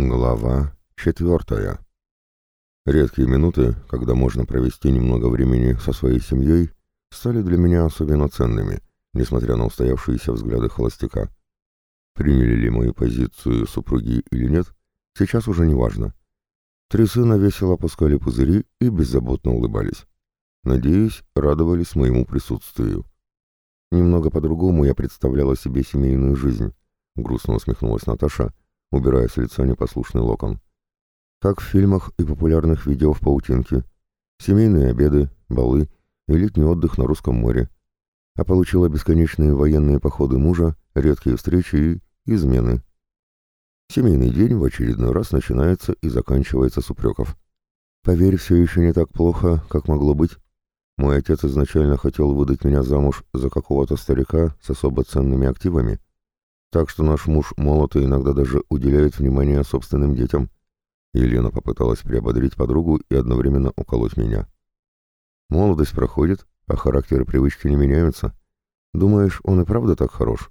Глава четвертая. Редкие минуты, когда можно провести немного времени со своей семьей, стали для меня особенно ценными, несмотря на устоявшиеся взгляды холостяка. Приняли ли мою позицию супруги или нет, сейчас уже не важно. Три сына весело опускали пузыри и беззаботно улыбались. Надеюсь, радовались моему присутствию. Немного по-другому я представляла себе семейную жизнь, грустно усмехнулась Наташа, убирая с лица непослушный локон. Как в фильмах и популярных видео в паутинке. Семейные обеды, балы и летний отдых на русском море. А получила бесконечные военные походы мужа, редкие встречи и измены. Семейный день в очередной раз начинается и заканчивается с упреков. Поверь, все еще не так плохо, как могло быть. Мой отец изначально хотел выдать меня замуж за какого-то старика с особо ценными активами, так что наш муж молод и иногда даже уделяет внимание собственным детям. Елена попыталась приободрить подругу и одновременно уколоть меня. Молодость проходит, а характер и привычки не меняются. Думаешь, он и правда так хорош?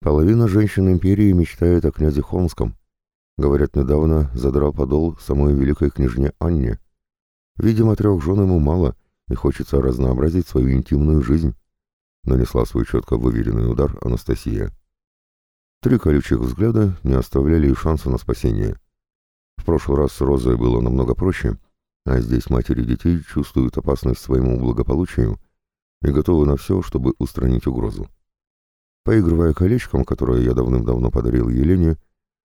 Половина женщин империи мечтает о князе Холмском. Говорят, недавно задрал подол самой великой княжне Анне. Видимо, трех жен ему мало, и хочется разнообразить свою интимную жизнь. Нанесла свой четко выверенный удар Анастасия. Три колючих взгляда не оставляли и шанса на спасение. В прошлый раз с Розой было намного проще, а здесь матери детей чувствуют опасность своему благополучию и готовы на все, чтобы устранить угрозу. Поигрывая колечком, которое я давным-давно подарил Елене,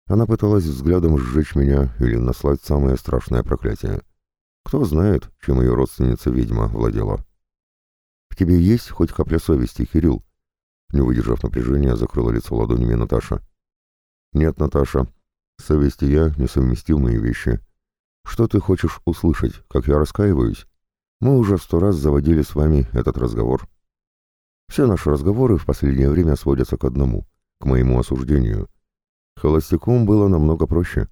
она пыталась взглядом сжечь меня или наслать самое страшное проклятие. Кто знает, чем ее родственница-ведьма владела. «В тебе есть хоть капля совести, Кирилл?» Не выдержав напряжения, закрыла лицо ладонями Наташа. «Нет, Наташа, совесть и я несовместимые вещи. Что ты хочешь услышать, как я раскаиваюсь? Мы уже сто раз заводили с вами этот разговор. Все наши разговоры в последнее время сводятся к одному, к моему осуждению. Холостяком было намного проще.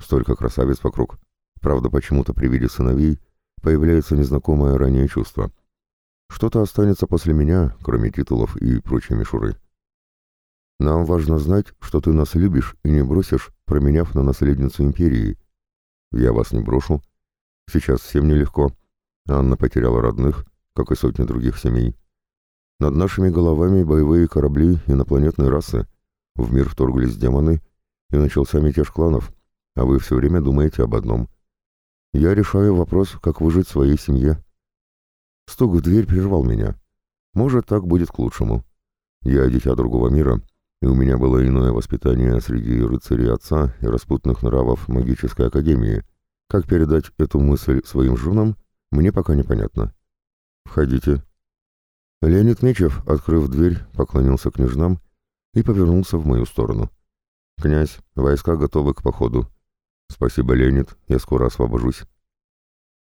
Столько красавиц вокруг. Правда, почему-то при виде сыновей появляется незнакомое ранее чувство. Что-то останется после меня, кроме титулов и прочей мишуры. Нам важно знать, что ты нас любишь и не бросишь, променяв на наследницу империи. Я вас не брошу. Сейчас всем нелегко. Анна потеряла родных, как и сотни других семей. Над нашими головами боевые корабли инопланетной расы. В мир вторглись демоны, и начался мятеж кланов, а вы все время думаете об одном. Я решаю вопрос, как выжить своей семье. Стук в дверь прервал меня. Может, так будет к лучшему. Я дитя другого мира, и у меня было иное воспитание среди рыцарей отца и распутных нравов магической академии. Как передать эту мысль своим женам, мне пока непонятно. «Входите». Леонид Мечев, открыв дверь, поклонился княжнам и повернулся в мою сторону. «Князь, войска готовы к походу». «Спасибо, Леонид, я скоро освобожусь».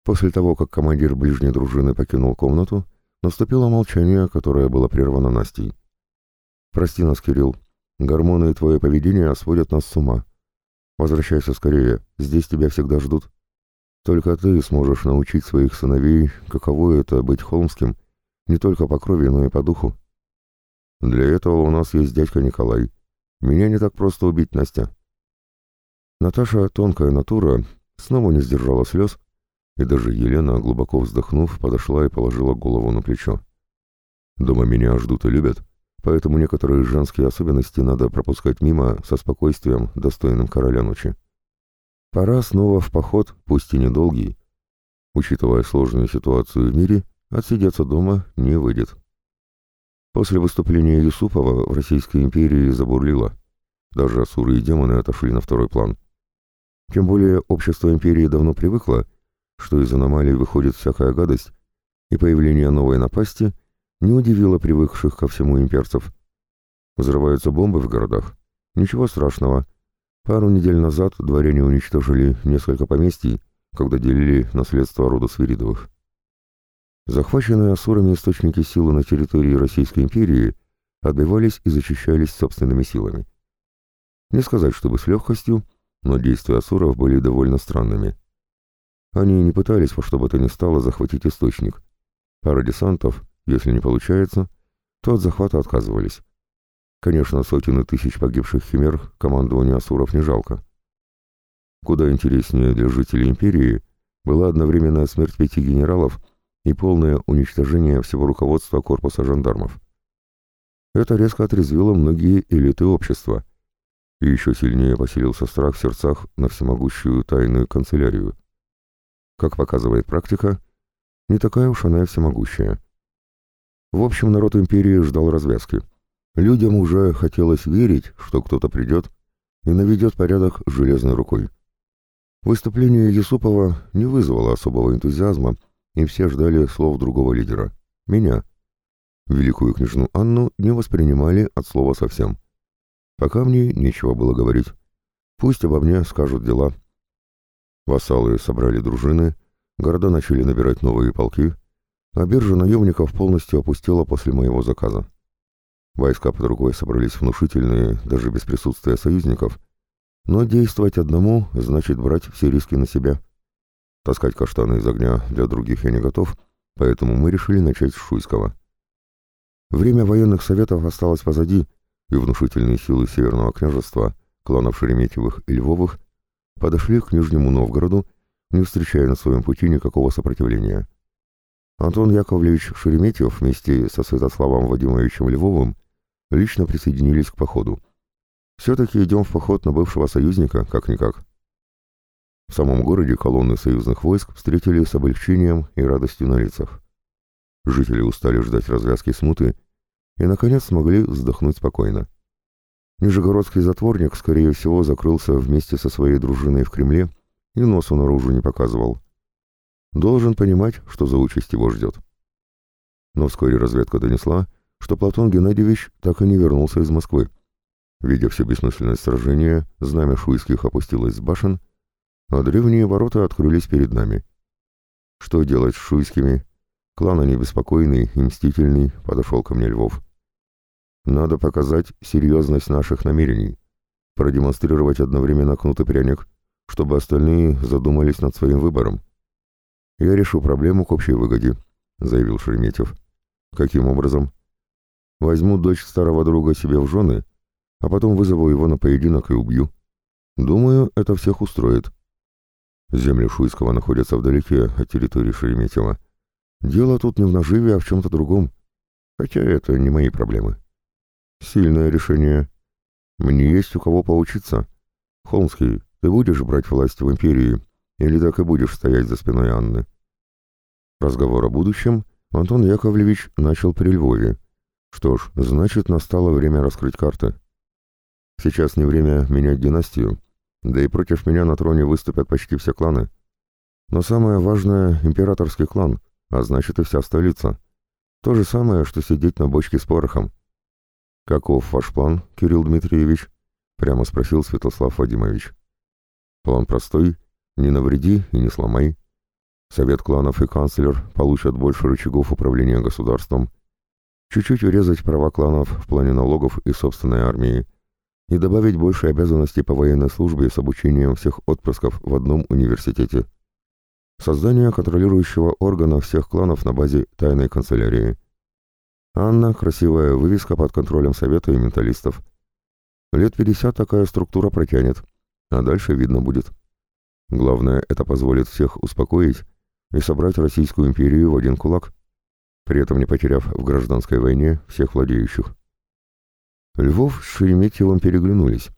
После того, как командир ближней дружины покинул комнату, наступило молчание, которое было прервано Настей. «Прости нас, Кирилл. Гормоны и твое поведение сводят нас с ума. Возвращайся скорее, здесь тебя всегда ждут. Только ты сможешь научить своих сыновей, каково это быть холмским, не только по крови, но и по духу. Для этого у нас есть дядька Николай. Меня не так просто убить, Настя». Наташа, тонкая натура, снова не сдержала слез, и даже Елена, глубоко вздохнув, подошла и положила голову на плечо. «Дома меня ждут и любят, поэтому некоторые женские особенности надо пропускать мимо со спокойствием, достойным короля ночи. Пора снова в поход, пусть и недолгий. Учитывая сложную ситуацию в мире, отсидеться дома не выйдет». После выступления Юсупова в Российской империи забурлило. Даже асуры и демоны отошли на второй план. Тем более общество империи давно привыкло, что из аномалий выходит всякая гадость, и появление новой напасти не удивило привыкших ко всему имперцев. Взрываются бомбы в городах. Ничего страшного. Пару недель назад дворяне уничтожили несколько поместий, когда делили наследство рода Свиридовых. Захваченные асурами источники силы на территории Российской империи отбивались и зачищались собственными силами. Не сказать, чтобы с легкостью, но действия асуров были довольно странными. Они не пытались во что бы то ни стало захватить источник. Пара десантов, если не получается, то от захвата отказывались. Конечно, сотен и тысяч погибших химер командованию Асуров не жалко. Куда интереснее для жителей империи была одновременная смерть пяти генералов и полное уничтожение всего руководства корпуса жандармов. Это резко отрезвило многие элиты общества, и еще сильнее поселился страх в сердцах на всемогущую тайную канцелярию. Как показывает практика, не такая уж она и всемогущая. В общем, народ империи ждал развязки. Людям уже хотелось верить, что кто-то придет и наведет порядок железной рукой. Выступление Юсупова не вызвало особого энтузиазма, и все ждали слов другого лидера — меня. Великую княжну Анну не воспринимали от слова совсем. Пока мне нечего было говорить. Пусть обо мне скажут дела. Вассалы собрали дружины, города начали набирать новые полки, а биржа наемников полностью опустела после моего заказа. Войска под рукой собрались внушительные, даже без присутствия союзников, но действовать одному значит брать все риски на себя. Таскать каштаны из огня для других я не готов, поэтому мы решили начать с Шуйского. Время военных советов осталось позади, и внушительные силы Северного княжества, кланов Шереметьевых и Львовых, подошли к Нижнему Новгороду, не встречая на своем пути никакого сопротивления. Антон Яковлевич Шереметьев вместе со Святославом Вадимовичем Львовым лично присоединились к походу. Все-таки идем в поход на бывшего союзника, как-никак. В самом городе колонны союзных войск встретили с облегчением и радостью на лицах. Жители устали ждать развязки смуты и, наконец, смогли вздохнуть спокойно. Нижегородский затворник, скорее всего, закрылся вместе со своей дружиной в Кремле и носу наружу не показывал. Должен понимать, что за участь его ждет. Но вскоре разведка донесла, что Платон Геннадьевич так и не вернулся из Москвы. Видя всю бессмысленность сражения, знамя шуйских опустилось с башен, а древние ворота открылись перед нами. Что делать с шуйскими? Клан они беспокойный и мстительный, подошел ко мне Львов. Надо показать серьезность наших намерений, продемонстрировать одновременно кнут и пряник, чтобы остальные задумались над своим выбором. «Я решу проблему к общей выгоде», — заявил Шереметьев. «Каким образом?» «Возьму дочь старого друга себе в жены, а потом вызову его на поединок и убью. Думаю, это всех устроит». Земли Шуйского находятся вдалеке от территории Шереметьева. Дело тут не в наживе, а в чем-то другом. Хотя это не мои проблемы. Сильное решение. Мне есть у кого поучиться. Холмский, ты будешь брать власть в империи, или так и будешь стоять за спиной Анны? Разговор о будущем Антон Яковлевич начал при Львове. Что ж, значит, настало время раскрыть карты. Сейчас не время менять династию, да и против меня на троне выступят почти все кланы. Но самое важное — императорский клан, а значит и вся столица. То же самое, что сидеть на бочке с порохом. «Каков ваш план, Кирилл Дмитриевич?» — прямо спросил Святослав Вадимович. «План простой. Не навреди и не сломай. Совет кланов и канцлер получат больше рычагов управления государством. Чуть-чуть урезать права кланов в плане налогов и собственной армии. И добавить больше обязанностей по военной службе с обучением всех отпрысков в одном университете. Создание контролирующего органа всех кланов на базе тайной канцелярии. Анна — красивая вывеска под контролем Совета и менталистов. Лет 50 такая структура протянет, а дальше видно будет. Главное, это позволит всех успокоить и собрать Российскую империю в один кулак, при этом не потеряв в гражданской войне всех владеющих. Львов с Шереметьевым переглянулись.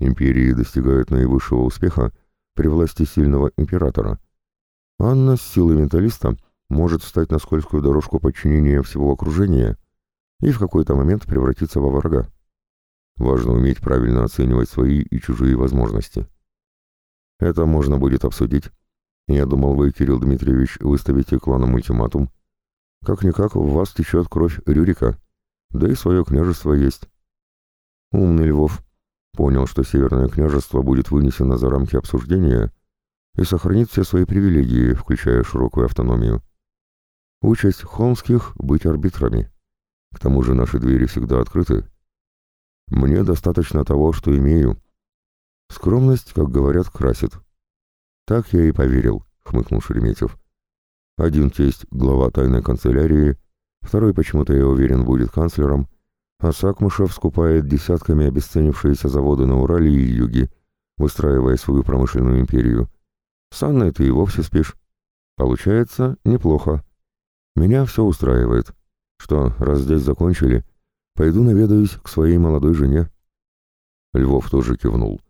Империи достигают наивысшего успеха при власти сильного императора. Анна с силой менталиста — может встать на скользкую дорожку подчинения всего окружения и в какой-то момент превратиться во врага. Важно уметь правильно оценивать свои и чужие возможности. Это можно будет обсудить. Я думал, вы, Кирилл Дмитриевич, выставите кланам ультиматум. Как-никак в вас течет кровь Рюрика, да и свое княжество есть. Умный Львов понял, что Северное княжество будет вынесено за рамки обсуждения и сохранит все свои привилегии, включая широкую автономию. Участь холмских — быть арбитрами. К тому же наши двери всегда открыты. Мне достаточно того, что имею. Скромность, как говорят, красит. Так я и поверил, — хмыкнул Шереметьев. Один тесть — глава тайной канцелярии, второй, почему-то я уверен, будет канцлером, а Сакмышев скупает десятками обесценившиеся заводы на Урале и Юге, выстраивая свою промышленную империю. С Анной ты и вовсе спишь. Получается, неплохо. Меня все устраивает. Что, раз здесь закончили, пойду наведаюсь к своей молодой жене. Львов тоже кивнул.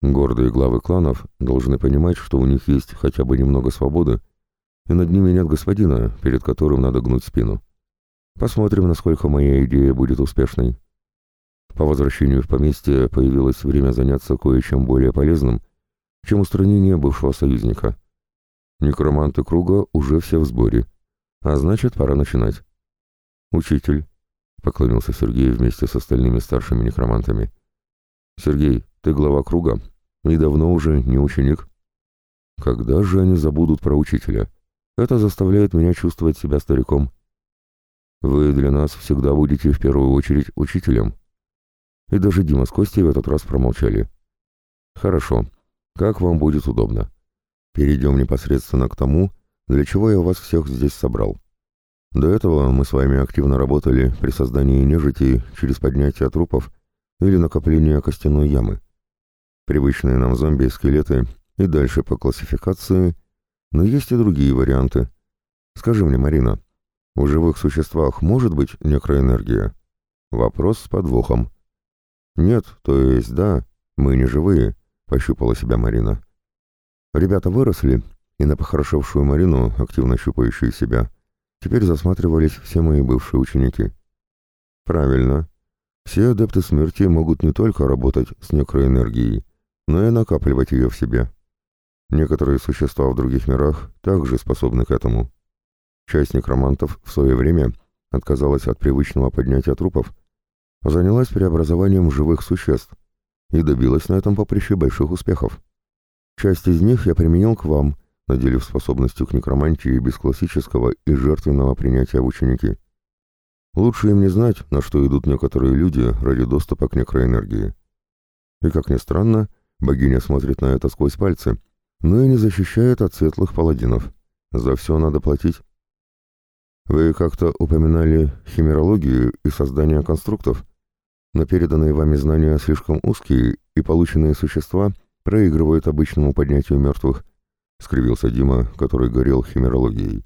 Гордые главы кланов должны понимать, что у них есть хотя бы немного свободы, и над ними нет господина, перед которым надо гнуть спину. Посмотрим, насколько моя идея будет успешной. По возвращению в поместье появилось время заняться кое-чем более полезным, чем устранение бывшего союзника. Некроманты круга уже все в сборе, а значит, пора начинать. «Учитель», — поклонился Сергей вместе с остальными старшими некромантами. «Сергей, ты глава круга и давно уже не ученик. Когда же они забудут про учителя? Это заставляет меня чувствовать себя стариком. Вы для нас всегда будете в первую очередь учителем». И даже Дима с Костей в этот раз промолчали. «Хорошо. Как вам будет удобно. Перейдем непосредственно к тому, для чего я вас всех здесь собрал. До этого мы с вами активно работали при создании нежити через поднятие трупов или накопление костяной ямы. Привычные нам зомби, скелеты и дальше по классификации, но есть и другие варианты. Скажи мне, Марина, у живых существах может быть некроэнергия? Вопрос с подвохом. Нет, то есть да, мы не живые, пощупала себя Марина. Ребята выросли, и на похорошевшую Марину, активно щупающую себя, теперь засматривались все мои бывшие ученики. Правильно. Все адепты смерти могут не только работать с некроэнергией, но и накапливать ее в себе. Некоторые существа в других мирах также способны к этому. Часть некромантов в свое время отказалась от привычного поднятия трупов, занялась преобразованием живых существ и добилась на этом поприще больших успехов. Часть из них я применил к вам, наделив способностью к некромантии без классического и жертвенного принятия в ученики. Лучше им не знать, на что идут некоторые люди ради доступа к некроэнергии. И, как ни странно, богиня смотрит на это сквозь пальцы, но и не защищает от светлых паладинов. За все надо платить. Вы как-то упоминали химерологию и создание конструктов, но переданные вами знания слишком узкие, и полученные существа — проигрывают обычному поднятию мертвых», — скривился Дима, который горел химерологией.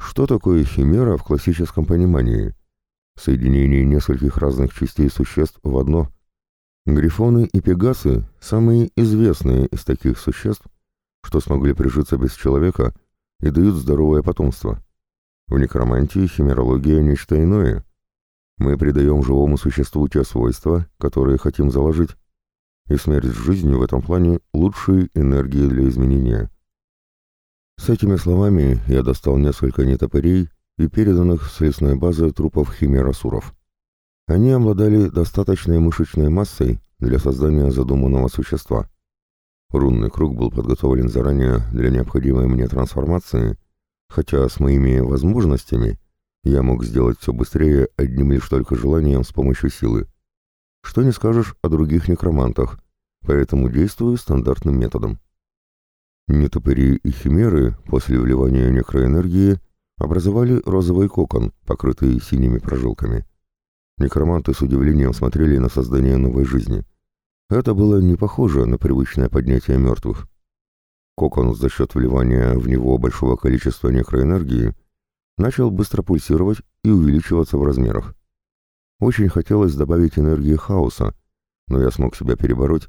Что такое химера в классическом понимании? Соединение нескольких разных частей существ в одно. Грифоны и пегасы — самые известные из таких существ, что смогли прижиться без человека и дают здоровое потомство. В некромантии химерология — нечто иное. Мы придаем живому существу те свойства, которые хотим заложить и смерть с жизнью в этом плане лучшие энергии для изменения. С этими словами я достал несколько нетопырей и переданных с лесной базы трупов химерасуров. Они обладали достаточной мышечной массой для создания задуманного существа. Рунный круг был подготовлен заранее для необходимой мне трансформации, хотя с моими возможностями я мог сделать все быстрее одним лишь только желанием с помощью силы. Что не скажешь о других некромантах, поэтому действую стандартным методом. Нетопыри и химеры после вливания некроэнергии образовали розовый кокон, покрытый синими прожилками. Некроманты с удивлением смотрели на создание новой жизни. Это было не похоже на привычное поднятие мертвых. Кокон за счет вливания в него большого количества некроэнергии начал быстро пульсировать и увеличиваться в размерах. Очень хотелось добавить энергии хаоса, но я смог себя перебороть.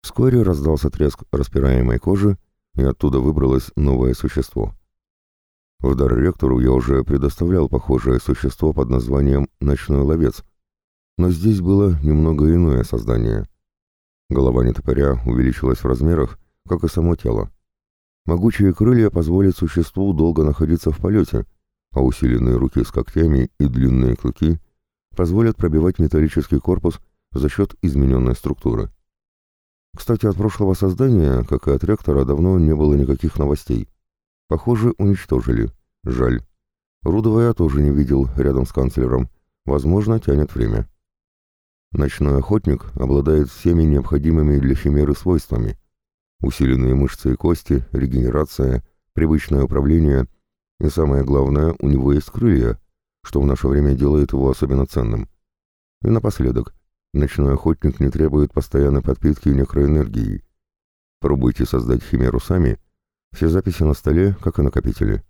Вскоре раздался треск распираемой кожи, и оттуда выбралось новое существо. В дар ректору я уже предоставлял похожее существо под названием «Ночной ловец», но здесь было немного иное создание. Голова нетопыря увеличилась в размерах, как и само тело. Могучие крылья позволят существу долго находиться в полете, а усиленные руки с когтями и длинные клыки позволят пробивать металлический корпус за счет измененной структуры. Кстати, от прошлого создания, как и от реактора, давно не было никаких новостей. Похоже, уничтожили. Жаль. Рудова я тоже не видел рядом с канцлером. Возможно, тянет время. Ночной охотник обладает всеми необходимыми для химеры свойствами. Усиленные мышцы и кости, регенерация, привычное управление и, самое главное, у него есть крылья, что в наше время делает его особенно ценным. И напоследок, ночной охотник не требует постоянной подпитки некроэнергии. Пробуйте создать химеру сами, все записи на столе, как и накопители.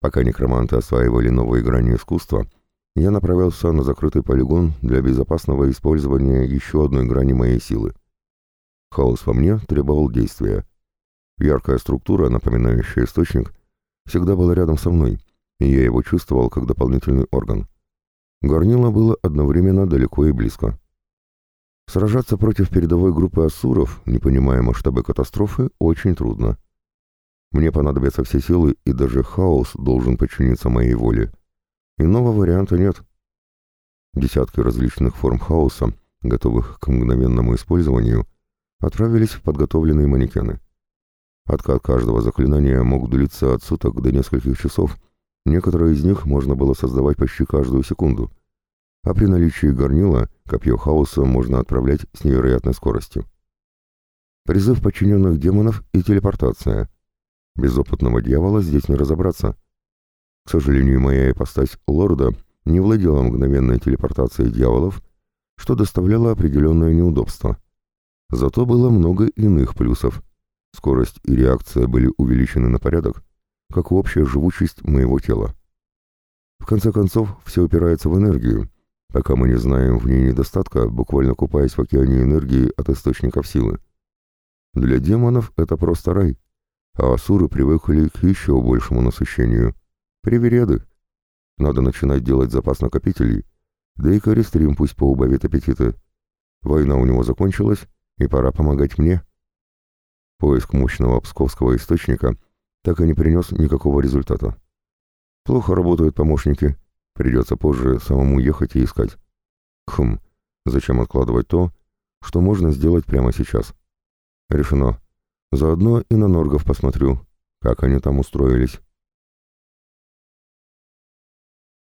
Пока некроманты осваивали новые грани искусства, я направился на закрытый полигон для безопасного использования еще одной грани моей силы. Хаос во мне требовал действия. Яркая структура, напоминающая источник, всегда была рядом со мной, и я его чувствовал как дополнительный орган. Горнило было одновременно далеко и близко. Сражаться против передовой группы ассуров, не понимая масштабы катастрофы, очень трудно. Мне понадобятся все силы, и даже хаос должен подчиниться моей воле. Иного варианта нет. Десятки различных форм хаоса, готовых к мгновенному использованию, отправились в подготовленные манекены. Откат каждого заклинания мог длиться от суток до нескольких часов, некоторые из них можно было создавать почти каждую секунду. А при наличии горнила копье хаоса можно отправлять с невероятной скоростью. Призыв подчиненных демонов и телепортация. Без опытного дьявола здесь не разобраться. К сожалению, моя ипостась лорда не владела мгновенной телепортацией дьяволов, что доставляло определенное неудобство. Зато было много иных плюсов. Скорость и реакция были увеличены на порядок, как и общая живучесть моего тела. В конце концов, все упирается в энергию, пока мы не знаем в ней недостатка, буквально купаясь в океане энергии от источников силы. Для демонов это просто рай — а асуры привыкли к еще большему насыщению. Привереды. Надо начинать делать запас накопителей, да и Користрим пусть поубавит аппетиты. Война у него закончилась, и пора помогать мне. Поиск мощного псковского источника так и не принес никакого результата. Плохо работают помощники, придется позже самому ехать и искать. Хм, зачем откладывать то, что можно сделать прямо сейчас? Решено. Заодно и на норгов посмотрю, как они там устроились.